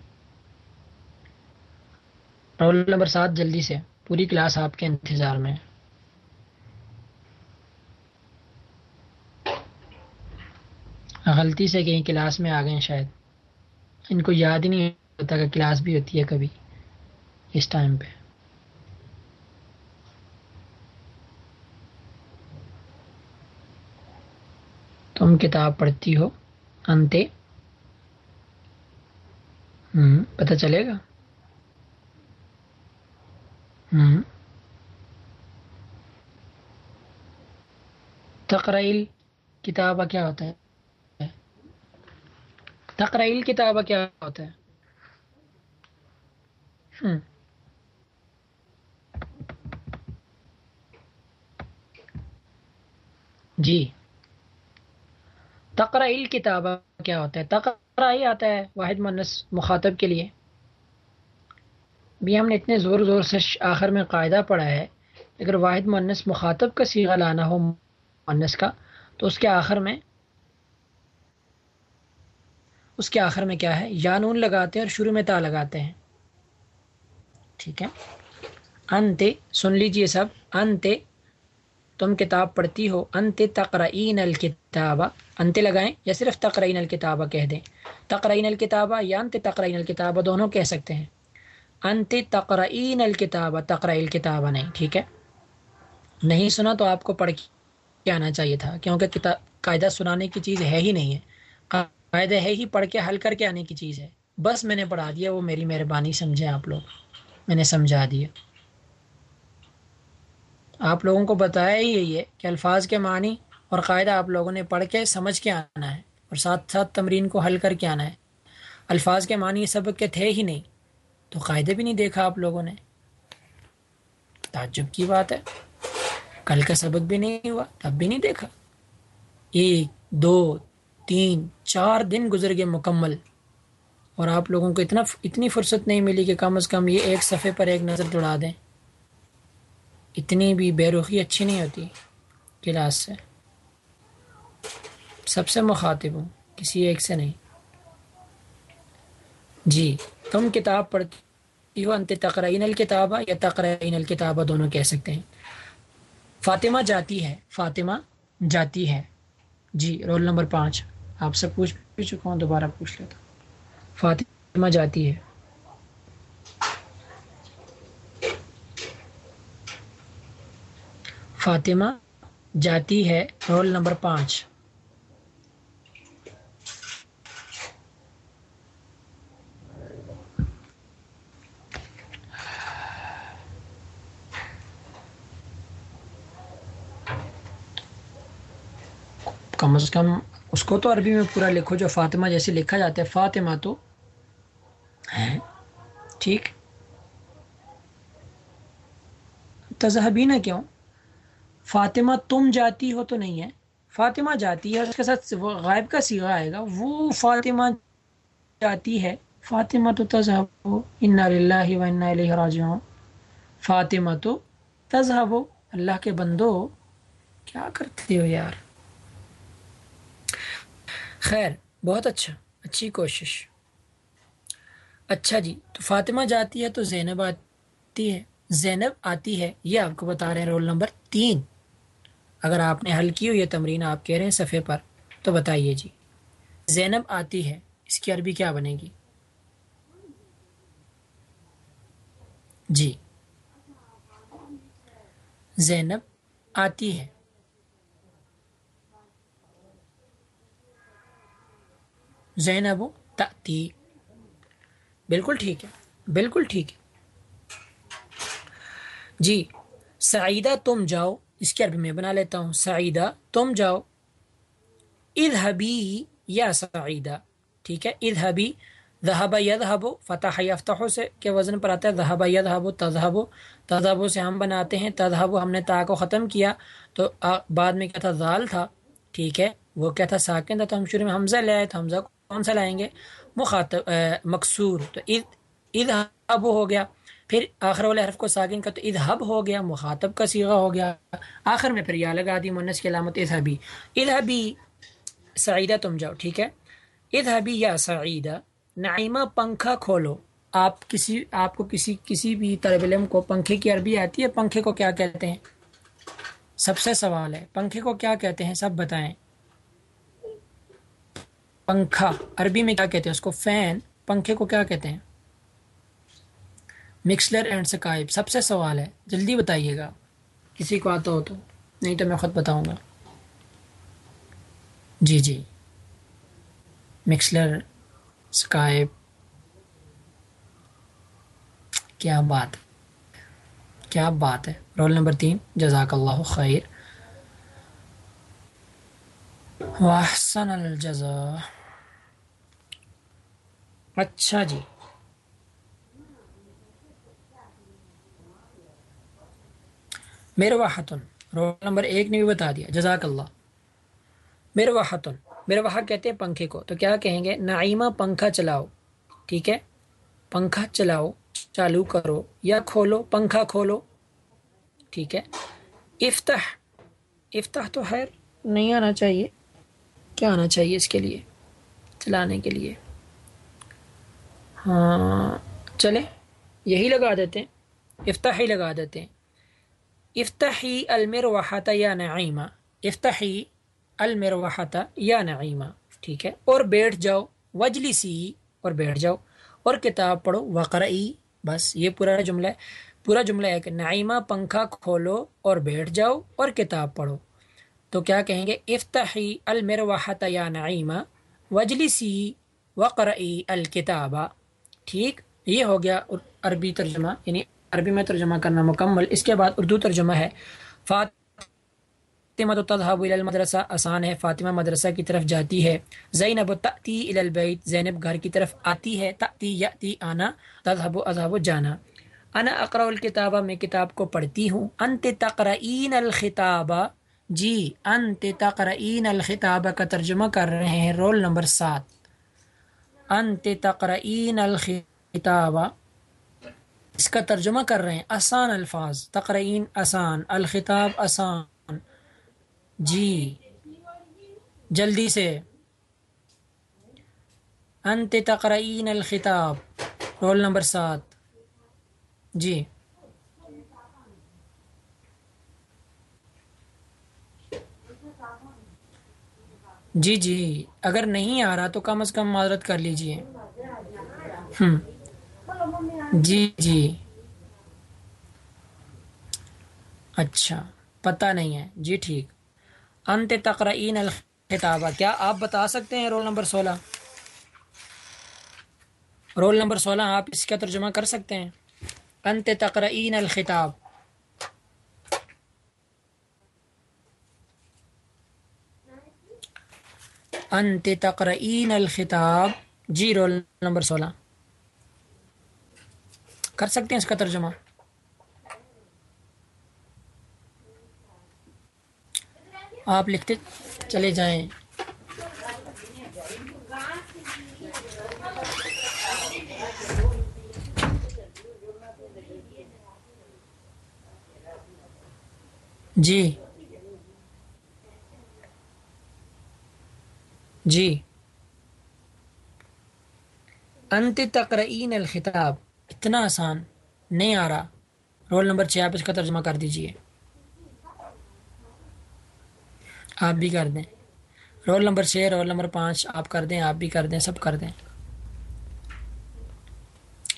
رول نمبر سات جلدی سے۔ پوری کلاس آپ کے انتظار میں۔ غلطی سے کہیں کلاس میں آ گئے شاید۔ ان کو یاد ہی نہیں ہوتا کہ کلاس بھی ہوتی ہے کبھی۔ اس ٹائم پہ۔ تم کتاب پڑھتی ہو، انتے۔ ہوں پتہ چلے گا۔ ہوں تقرائل کتابہ کیا ہوتا ہے؟ تقرائل کتابہ کیا ہوتا ہے؟ ہوں جی۔ تقرائل کتابہ کیا ہوتا ہے؟ تقرا ہی آتا ہے واحد منس مخاطب کے لیے۔ بھی ہم نے اتنے زور زور سے آخر میں قاعدہ پڑھا ہے، اگر واحد منس مخاطب کا سیغہ لانا ہو منس کا، تو اس کے آخر میں، اس کے آخر میں کیا ہے؟ یا نون لگاتے ہیں اور شروع میں تا لگاتے ہیں۔ ٹھیک ہے۔ انتے سن لیجیے سب۔ انتے تم کتاب پڑھتی ہو، انت تقرئین الکتابہ انت لگائیں یا صرف تقرئین الکتابہ کہہ دیں؟ تقرئین الکتابہ یا انت تقرئین الکتابہ دونوں کہہ سکتے ہیں۔ انت تقرئین الکتابہ تقرئی الکتابہ نہیں، ٹھیک ہے؟ نہیں سنا تو آپ کو پڑھ کے آنا چاہیے تھا، کیونکہ کتاب قاعدہ سنانے کی چیز ہے ہی نہیں ہے۔ قاعدہ ہے ہی پڑھ کے حل کر کے آنے کی چیز ہے۔ بس میں نے پڑھا دیا، وہ میری مہربانی سمجھے آپ لوگ۔ میں نے سمجھا دیا۔ آپ لوگوں کو بتایا ہی یہی ہے کہ الفاظ کے معنی اور قاعدہ آپ لوگوں نے پڑھ کے سمجھ کے آنا ہے اور ساتھ ساتھ تمرین کو حل کر کے آنا ہے۔ الفاظ کے معنی سبق کے تھے ہی نہیں، تو قاعدے بھی نہیں دیکھا آپ لوگوں نے۔ تعجب کی بات ہے۔ کل کا سبق بھی نہیں ہوا، تب بھی نہیں دیکھا۔ ایک، دو، تین، چار دن گزر گئے مکمل۔ اور آپ لوگوں کو اتنا، اتنی فرصت نہیں ملی کہ کم از کم یہ ایک صفحے پر ایک نظر دوڑا دیں۔ اتنی بھی بے رخی اچھی نہیں ہوتی، کلاس سے۔ سب سے مخاطب ہوں، کسی ایک سے نہیں۔ جی تم کتاب پڑھتی ہو، انت تقرین الکتابہ یا تقرین الکتابہ دونوں کہہ سکتے ہیں؟ فاطمہ جاتی ہے، فاطمہ جاتی ہے۔ جی رول نمبر پانچ۔ آپ سے پوچھ بھی چکا ہوں، دوبارہ پوچھ لیتا فاطمہ جاتی ہے۔ فاطمہ جاتی ہے رول نمبر پانچ۔ کم از کم اس کو تو عربی میں پورا لکھو جو فاطمہ جیسے لکھا جاتا ہے، فاطمہ تو۔ ہے ٹھیک۔ تذہبینہ کیوں؟ فاطمہ تم جاتی ہو تو نہیں ہے۔ فاطمہ جاتی ہے اس کے ساتھ غائب کا سیگا آئے گا۔ وہ فاطمہ جاتی ہے۔ فاطمہ تو تذہب ہو اللہ و علیہ راجعون۔ فاطمہ تو تذہب ہو اللہ کے بندو۔ کیا کرتے ہو یار؟ خیر، بہت اچھا اچھی کوشش۔ اچھا جی تو فاطمہ جاتی ہے تو زینب آتی ہے۔ زینب آتی ہے، یہ آپ کو بتا رہے ہیں، رول نمبر تین۔ اگر آپ نے حل کی ہو یہ تمرین، آپ کہہ رہے ہیں صفحے پر، تو بتائیے جی۔ زینب آتی ہے، اس کی عربی کیا بنے گی؟ جی۔ زینب آتی ہے۔ زینب تأتی۔ بالکل ٹھیک ہے، بالکل ٹھیک ہے۔ جی سعیدہ تم جاؤ۔ اس کی عربی میں بنا لیتا ہوں، سعیدہ، تم جاؤ۔ اذهبی، یا سعیدہ۔ ٹھیک ہے؟ اذهبی، ذهب يذهب فتح يفتح سے کے وزن پر آتا ہے۔ ذهب يذهب تذهب۔ تذهب سے ہم بناتے ہیں۔ تذهب، ہم نے تا کو ختم کیا۔ تو بعد میں کیا تھا؟ ذال تھا۔ ٹھیک ہے؟ وہ کیا تھا؟ ساکن تھا۔ تو ہم شروع میں حمزہ لے آئے۔ تو حمزہ کو کون سا لائیں گے؟ مخاطب مقصور۔ تو اذهب ہو گیا۔ پھر آخر والے حرف کو ساکن کا تو اذهب ہو گیا، مخاطب کا سیغہ ہو گیا۔ آخر میں پھر یا لگا دی مونس کی علامت اذهبی اذهبی سعیدہ تم جاؤ، ٹھیک ہے؟ اذهبی یا سعیدہ، نعیمہ پنکھا کھولو۔ آپ کسی، آپ کو کسی کسی بھی طالب علم کو پنکھے کی عربی آتی ہے، پنکھے کو کیا کہتے ہیں؟ سب سے سوال ہے، پنکھے کو کیا کہتے ہیں؟ سب بتائیں۔ پنکھا، عربی میں کیا کہتے ہیں؟ اس کو فین، پنکھے کو کیا کہتے ہیں؟ مکسلر اینڈ سکائب، سب سے سوال ہے۔ جلدی بتائیے گا۔ کسی کو آتا ہو تو۔ نہیں تو میں خود بتاؤں گا۔ جی جی۔ مکسلر، سکائب۔ کیا بات۔ کیا بات ہے۔ رول نمبر تین، جزاک اللہ خیر۔ واحسن الجزا اچھا جی۔ میرے واحتن، رول نمبر ایک نے بھی بتا دیا، جزاک اللہ۔ میرے واحتن، میرے وہاں کہتے ہیں پنکھے کو، تو کیا کہیں گے؟ نعیمہ، پنکھا چلاؤ، ٹھیک ہے؟ پنکھا چلاؤ، چالو کرو یا کھولو، پنکھا کھولو، ٹھیک ہے؟ افتح افتح تو خیر نہیں آنا چاہیے۔ کیا آنا چاہیے اس کے لیے؟ چلانے کے لیے۔ ہاں چلے یہی لگا دیتے ہیں۔ افتح ہی لگا دیتے ہیں۔ افتحی المروحت یا نعیمہ، افتحی المروحت یا نعیمہ، ٹھیک ہے؟ اور بیٹھ جاؤ وجلی سی اور بیٹھ جاؤ، اور کتاب پڑھو وقرعی بس یہ پورا جملہ ہے۔ پورا جملہ ہے کہ نعیمہ، پنکھا کھولو اور بیٹھ جاؤ اور کتاب پڑھو۔ تو کیا کہیں گے؟ افتحی المروحت یا نعیمہ وجلی سی وقرعی الکتابہ۔ ٹھیک؟ یہ ہو گیا عربی ترجمہ یعنی عربی میں ترجمہ کرنا مکمل۔ اس کے بعد اردو ترجمہ ہے۔ فاطمہ تذهب الى المدرسہ آسان ہے۔ فاطمہ مدرسہ کی طرف جاتی ہے۔ زینب تأتی الى البیت۔ زینب گھر کی طرف آتی ہے۔ تأتی، یأتی، آنا۔ تذهب اذهب جانا۔ انا اقرا الکتابہ میں کتاب کو پڑھتی ہوں۔ انت تقرئین الخطابہ جی انت تقرئین الخطابہ کا ترجمہ کر رہے ہیں۔ رول نمبر سات۔ انت تقرئین الخطابہ اس کا ترجمہ کر رہے ہیں، آسان الفاظ تقرین آسان، الخطاب آسان۔ جی۔ جلدی سے۔ انت تقرین الخطاب، رول نمبر سات۔ جی۔ جی جی۔ اگر نہیں آ رہا تو کم از کم معذرت کر لیجیے۔ ہوں جی جی۔ اچھا پتہ نہیں ہے۔ جی ٹھیک۔ انت تقرئین الخطابہ۔ کیا آپ بتا سکتے ہیں رول نمبر سولہ؟ رول نمبر سولہ، آپ اس کا ترجمہ کر سکتے ہیں۔ انت تقرئین الخطاب۔ انت تقرئین الخطاب۔ جی رول نمبر سولہ۔ کر سکتے ہیں اس کا ترجمہ؟ آپ لکھتے چلے جائیں۔ جی۔ جی۔ انت تقرئین الخطاب۔ اتنا آسان، نہیں آ رہا۔ رول نمبر چھ، آپ اس کا ترجمہ کر دیجیے۔ آپ بھی کر دیں۔ رول نمبر چھ، رول نمبر پانچ، آپ کر دیں، آپ بھی کر دیں، سب کر دیں۔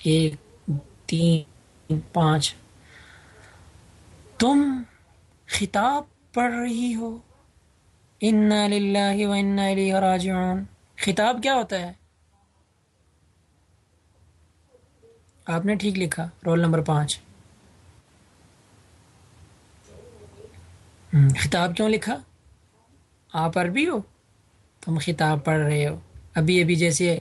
ایک، تین، پانچ۔ تم خطاب پڑھ رہی ہو۔ للہ و الیہ راجعون۔ خطاب کیا ہوتا ہے؟ آپ نے ٹھیک لکھا، رول نمبر پانچ۔ خطاب کیوں لکھا؟ آپ عربی ہو؟ تم خطاب پڑھ رہے ہو۔ ابھی ابھی جیسے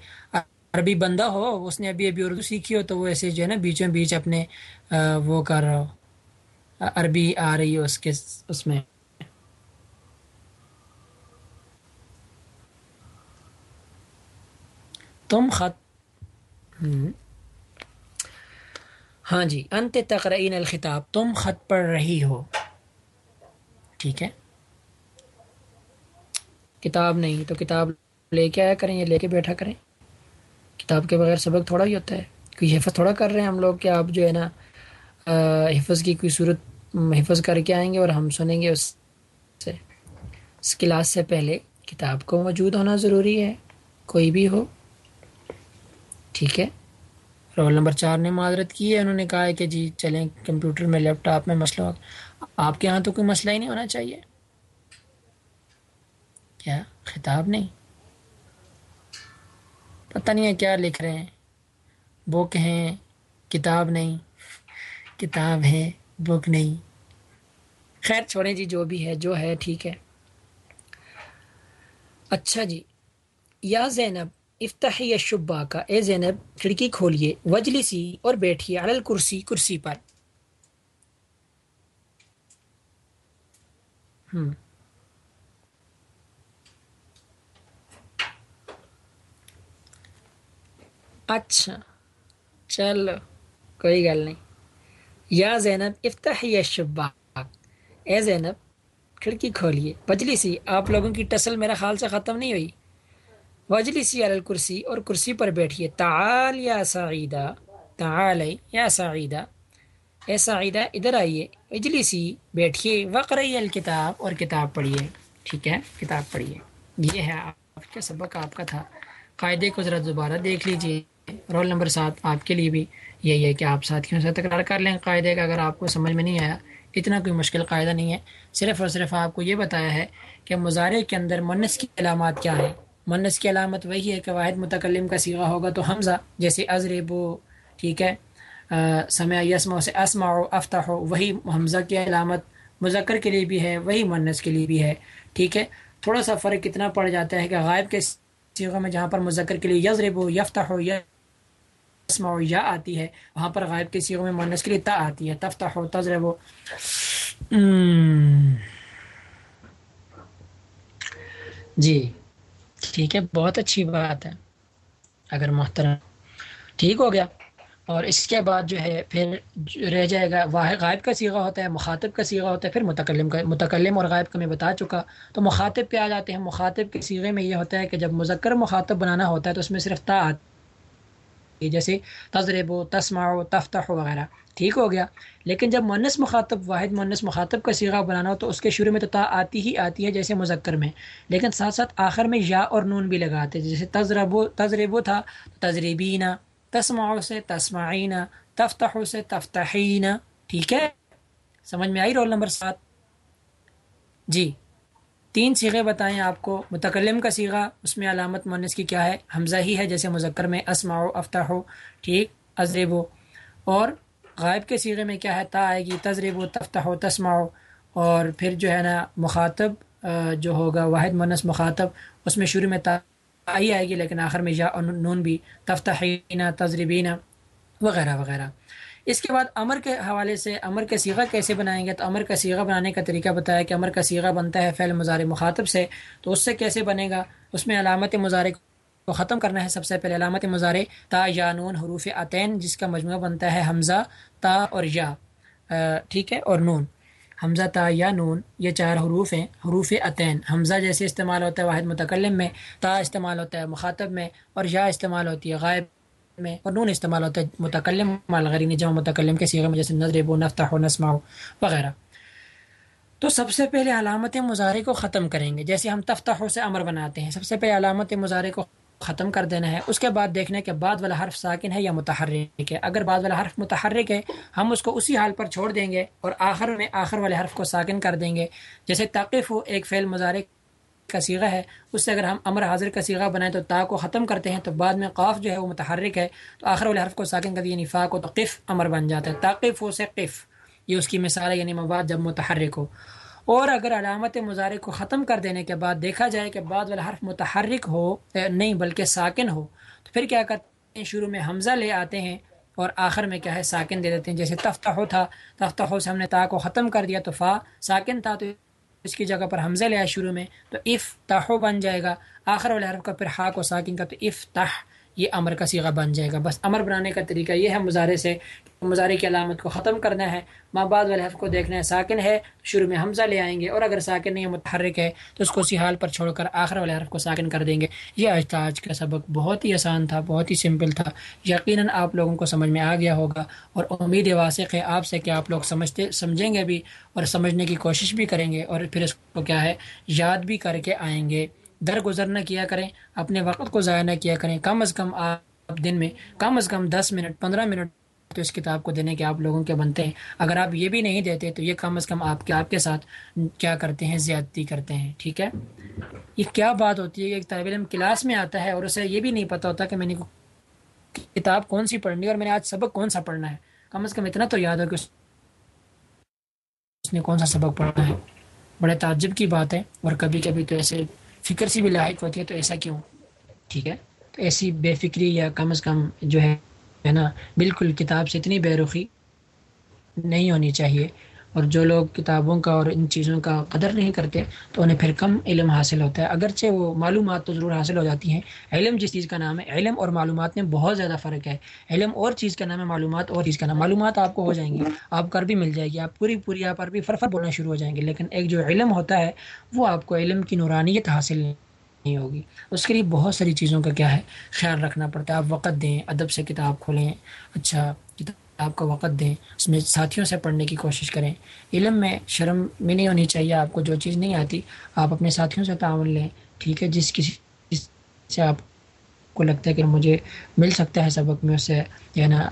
عربی بندہ ہو، اس نے ابھی ابھی اردو سیکھی ہو، تو وہ ایسے جو ہے نا بیچوں بیچ اپنے وہ کر رہا ہو۔ عربی آ رہی ہو اس کے، اس میں۔ تم خط ہاں جی انت تقرئین الخطاب، تم خط پڑھ رہی ہو۔ ٹھیک ہے۔ کتاب نہیں، تو کتاب لے کے آیا کریں یا لے کے بیٹھا کریں؟ کتاب کے بغیر سبق تھوڑا ہی ہوتا ہے۔ کوئی حفظ تھوڑا کر رہے ہیں ہم لوگ کہ آپ جو ہے نا حفظ کی کوئی صورت حفظ کر کے آئیں گے اور ہم سنیں گے اس سے۔ اس کلاس سے پہلے کتاب کو موجود ہونا ضروری ہے، کوئی بھی ہو۔ ٹھیک ہے۔ رول نمبر چار نے معذرت کی ہے، انہوں نے کہا ہے کہ جی چلیں کمپیوٹر میں، لیپ ٹاپ میں مسئلہ آپ کے ہاں تو کوئی مسئلہ ہی نہیں ہونا چاہیے۔ کیا؟ خطاب نہیں۔ پتہ نہیں ہے کیا لکھ رہے ہیں۔ بک ہیں، کتاب نہیں۔ کتاب ہے، بک نہیں۔ خیر، چھوڑیں جی جو بھی ہے، جو ہے، ٹھیک ہے۔ اچھا جی۔ یا زینب افتحی شبا کا۔ اے زینب، کھڑکی کھولیے وجلی سی اور بیٹھیے علل کرسی کرسی پر۔ اچھا۔ چلو، کوئی گل نہیں۔ یا زینب، افتحی شبا اے زینب، کھڑکی کھولیے وجلی سی۔ آپ لوگوں کی ٹسل میرا خیال سے ختم نہیں ہوئی۔ وجلسی علی الکرسی اور کرسی پر بیٹھیے۔ تعال یا سعیدہ، تعال یا سعیدہ۔ اے سعیدہ، ادھر آئیے۔ اجلسی، بیٹھیے۔ وقرئی الکتاب اور کتاب پڑھیے۔ ٹھیک ہے، کتاب پڑھیے۔ یہ ہے آپ کا سبق، آپ کا تھا۔ قاعدے کو ذرا دوبارہ دیکھ لیجیے۔ رول نمبر سات، آپ کے لیے بھی یہی ہے کہ آپ ساتھیوں سے تکرار کر لیں قاعدے کا۔ اگر آپ کو سمجھ میں نہیں آیا، اتنا کوئی مشکل قاعدہ نہیں ہے۔ صرف اور صرف آپ کو یہ بتایا ہے کہ مظاہرے کے اندر منس کی علامات کیا ہیں۔ منس کی علامت وہی ہے کہ واحد متکلم کا سیغہ ہوگا تو حمزہ جیسے ازرب ٹھیک ہے سمع یسما سے اسما و افتح ہو وہی حمزہ کی علامت مذکر کے لیے بھی ہے، وہی منس کے لیے بھی ہے، ٹھیک ہے۔ تھوڑا سا فرق کتنا پڑ جاتا ہے کہ غائب کے سیغہ میں جہاں پر مذکر کے لیے یزرب ہو یفتح ہو یسما یا آتی ہے، وہاں پر غائب کے سیغوں میں منس کے لیے تا آتی ہے، تفتح ہو تجرب جی۔ ٹھیک ہے، بہت اچھی بات ہے۔ اگر محترم ٹھیک ہو گیا، اور اس کے بعد جو ہے پھر رہ جائے گا، واحد غائب کا سیغہ ہوتا ہے، مخاطب کا سیغہ ہوتا ہے، پھر متکلم کا، متکلم اور غائب کا میں بتا چکا۔ تو مخاطب پہ آ جاتے ہیں، مخاطب کے سیغے میں یہ ہوتا ہے کہ جب مذکر مخاطب بنانا ہوتا ہے تو اس میں صرف تا جیسے تجرب و تسما و تفتح وغیرہ، ٹھیک ہو گیا۔ لیکن جب مونس مخاطب، واحد مونس مخاطب کا سیغہ بنانا ہو تو اس کے شروع میں تو تا آتی ہی آتی ہے جیسے مذکر میں۔ لیکن ساتھ ساتھ آخر میں یا اور نون بھی لگاتے جیسے تجرب و تجرب تھا تجربینہ تسمع سے تسمعینہ تفتح سے تفتحینہ ٹھیک ہے؟ سمجھ میں آئی رول نمبر سات؟ جی۔ تین سیغے بتائیں آپ کو۔ متکلم کا سیغہ، اس میں علامت مونس کی کیا ہے؟ حمزہ ہی ہے جیسے مذکر میں اسمع و افتح ہو ٹھیک ازرب اور غائب کے سیغے میں کیا ہے؟ تا آئے گی تجرب و تفتح و تسما اور پھر جو ہے نا، مخاطب جو ہوگا، واحد منس مخاطب، اس میں شروع میں تا آئی آئے گی، لیکن آخر میں یا نون بھی تفتحینہ تجربینہ وغیرہ وغیرہ۔ اس کے بعد امر کے حوالے سے امر کا سیغہ کیسے بنائیں گے؟ تو امر کا سیغہ بنانے کا طریقہ بتایا کہ امر کا سیغہ بنتا ہے فعل مظاہر مخاطب سے، تو اس سے کیسے بنے گا؟ اس میں علامت مظاہرے کو ختم کرنا ہے سب سے پہلے۔ علامت مظاہرے تا یا نون حروف عطین جس کا مجموعہ بنتا ہے حمزہ، تا اور یا۔ ٹھیک ہے؟ اور نون۔ حمزہ، تا یا نون، یہ چار حروف ہیں۔ حروف عطین حمزہ جیسے استعمال ہوتا ہے واحد متکلم میں، تا استعمال ہوتا ہے مخاطب میں، اور یا استعمال ہوتی ہے غائب میں اور نون استعمال ہوتا ہے متکلم مالغرین جمع متکلم کے سیغے میں جیسے نظر بو نفتح و نسما وغیرہ تو سب سے پہلے علامت مظاہرے کو ختم کریں گے۔ جیسے ہم تفتح سے امر بناتے ہیں، سب سے پہلے علامت مظاہرے کو ختم کر دینا ہے۔ اس کے بعد دیکھنا کہ بعد والا حرف ساکن ہے یا متحرک ہے۔ اگر بعد والا حرف متحرک ہے، ہم اس کو اسی حال پر چھوڑ دیں گے اور آخر میں آخر والے حرف کو ساکن کر دیں گے۔ جیسے تاقف ہو ایک فعل مظاہرے کا سیغہ ہے، اس سے اگر ہم امر حاضر کا سیغہ بنائیں تو تا کو ختم کرتے ہیں تو بعد میں قاف جو ہے وہ متحرک ہے، تو آخر والے حرف کو ساکن کر دیا یعنی فا کو تو قف امر بن جاتا ہے۔ تاقف ہو سے قف یہ اس کی مثال ہے یعنی مواد جب متحرک ہو۔ اور اگر علامت مظاہرے کو ختم کر دینے کے بعد دیکھا جائے کہ بعد والا حرف متحرک ہو نہیں بلکہ ساکن ہو، تو پھر کیا کرتے ہیں شروع میں حمزہ لے آتے ہیں اور آخر میں کیا ہے، ساکن دے دیتے ہیں۔ جیسے تفتہ ہو تھا تفتہ ہو سے ہم نے تا کو ختم کر دیا تو فا ساکن تھا، تو اس کی جگہ پر حمزہ لیا شروع میں، تو اف بن جائے گا، آخر والے حرف کا پھر حاک و ساکن کا، تو اف یہ امر کا سیغہ بن جائے گا۔ بس امر بنانے کا طریقہ یہ ہے مظاہرے سے مظاہرے کی علامت کو ختم کرنا ہے، ماں بعد والے حرف کو دیکھنا ہے، ساکن ہے، شروع میں حمزہ لے آئیں گے اور اگر ساکن نہیں متحرک ہے، تو اس کو اسی حال پر چھوڑ کر آخر والے حرف کو ساکن کر دیں گے۔ یہ آج تھا آج کا سبق بہت ہی آسان تھا، بہت ہی سمپل تھا۔ یقیناً آپ لوگوں کو سمجھ میں آ گیا ہوگا اور امید واسق ہے آپ سے کہ آپ لوگ سمجھتے، سمجھیں گے بھی اور سمجھنے کی کوشش بھی کریں گے۔ اور پھر اس کو کیا ہے، یاد بھی کر کے آئیں گے۔ درگزر نہ کیا کریں، اپنے وقت کو ضائع نہ کیا کریں۔ کم از کم آپ دن میں، کم از کم دس منٹ، پندرہ منٹ تو اس کتاب کو دینے کے آپ لوگوں کے بنتے ہیں۔ اگر آپ یہ بھی نہیں دیتے تو یہ کم از کم آپ کے آپ کے ساتھ کیا کرتے ہیں؟ زیادتی کرتے ہیں، ٹھیک ہے؟ یہ کیا بات ہوتی ہے کہ ایک طالب علم کلاس میں آتا ہے اور اسے یہ بھی نہیں پتہ ہوتا کہ میں نے کتاب کون سی پڑھنی ہے اور میں نے آج سبق کون سا پڑھنا ہے۔ کم از کم اتنا تو یاد ہو کہ اس نے کون سا سبق پڑھنا ہے۔ بڑے تعجب کی بات ہے اور کبھی کبھی تو ایسے فکر سی بھی لاحق ہوتی ہے تو ایسا کیوں؟ ٹھیک ہے؟ تو ایسی بے فکری یا کم از کم جو ہے ہے نا، بالکل کتاب سے اتنی بے رخی نہیں ہونی چاہیے۔ اور جو لوگ کتابوں کا اور ان چیزوں کا قدر نہیں کرتے، تو انہیں پھر کم علم حاصل ہوتا ہے۔ اگرچہ وہ معلومات تو ضرور حاصل ہو جاتی ہیں۔ علم جس چیز کا نام ہے، علم اور معلومات میں بہت زیادہ فرق ہے۔ علم اور چیز کا نام ہے معلومات، اور چیز کا نام، معلومات آپ کو ہو جائیں گی۔ آپ کر بھی مل جائے گی، آپ پوری پوری آپ عربی فرفر بولنا شروع ہو جائیں گے۔ لیکن ایک جو علم ہوتا ہے، وہ آپ کو علم کی نورانیت حاصل نہیں ہوگی۔ اس کے لیے بہت ساری چیزوں کا کیا ہے، خیال رکھنا پڑتا ہے۔ آپ وقت دیں، ادب سے کتاب کھولیں اچھا کتاب آپ کا وقت دیں، اس میں ساتھیوں سے پڑھنے کی کوشش کریں۔ علم میں شرم میں نہیں ہونی چاہیے، آپ کو جو چیز نہیں آتی، آپ اپنے ساتھیوں سے تعاون لیں۔ ٹھیک ہے، جس کسی سے آپ کو لگتا ہے کہ مجھے مل سکتا ہے سبق، میں اس سے جو نا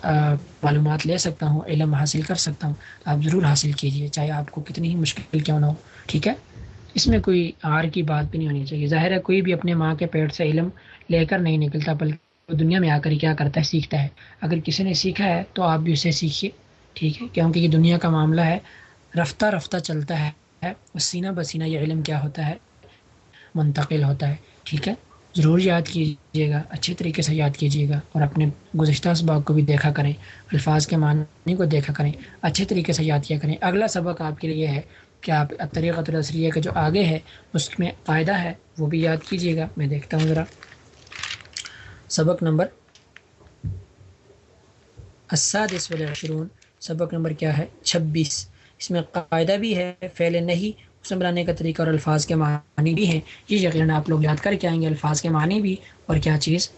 معلومات لے سکتا ہوں، علم حاصل کر سکتا ہوں تو آپ ضرور حاصل کیجیے چاہے آپ کو کتنی ہی مشکل کیوں نہ ہو۔ ٹھیک ہے؟ اس میں کوئی ہار کی بات بھی نہیں ہونی چاہیے۔ ظاہر ہے کوئی بھی اپنے ماں کے پیٹ سے علم لے کر نہیں نکلتا، بلکہ وہ دنیا میں آ کر کیا کرتا ہے، سیکھتا ہے۔ اگر کسی نے سیکھا ہے تو آپ بھی اسے سیکھیے، ٹھیک ہے؟ کیونکہ یہ دنیا کا معاملہ ہے، رفتہ رفتہ چلتا ہے۔ سینہ بسینہ یہ علم کیا ہوتا ہے؟ منتقل ہوتا ہے، ٹھیک ہے؟ ضرور یاد کیجیے گا، اچھے طریقے سے یاد کیجیے گا اور اپنے گزشتہ سبق کو بھی دیکھا کریں، الفاظ کے معنی کو دیکھا کریں، اچھے طریقے سے یاد کیا کریں۔ اگلا سبق آپ کے لیے ہے کہ آپ طریقۃ الاسریہ کا جو آگے ہے، اس میں فائدہ ہے، وہ بھی یاد کیجیے گا، میں دیکھتا ہوں ذرا۔ سبق نمبر اسادس والعشرون۔ سبق نمبر کیا ہے؟ چھبیس۔ اس میں قاعدہ بھی ہے، فعل نہیں اسے بنانے کا طریقہ اور الفاظ کے معنی بھی ہیں۔ یہ یقیناً آپ لوگ یاد کر کے آئیں گے الفاظ کے معنی بھی اور کیا چیز۔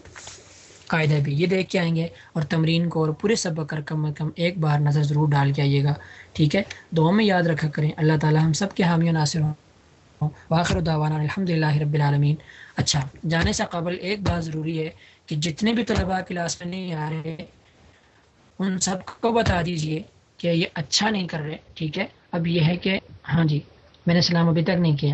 قاعدہ بھی یہ دیکھ کے آئیں گے اور تمرین کو اور پورے سبق کر کم از کم ایک بار نظر ضرور ڈال کے آئیے گا، ٹھیک ہے؟ دعا میں یاد رکھا کریں، اللہ تعالیٰ ہم سب کے حامی و ناصر ہوں۔ واخر دعوانا الحمد للہ رب العالمین۔ اچھا جانے سے قبل ایک بات ضروری ہے کہ جتنے بھی طلباء کلاس میں نہیں آ رہے، ان سب کو بتا دیجیے کہ یہ اچھا نہیں کر رہے، ٹھیک ہے؟ اب یہ ہے کہ ہاں جی میں نے سلام ابھی تک نہیں کیا۔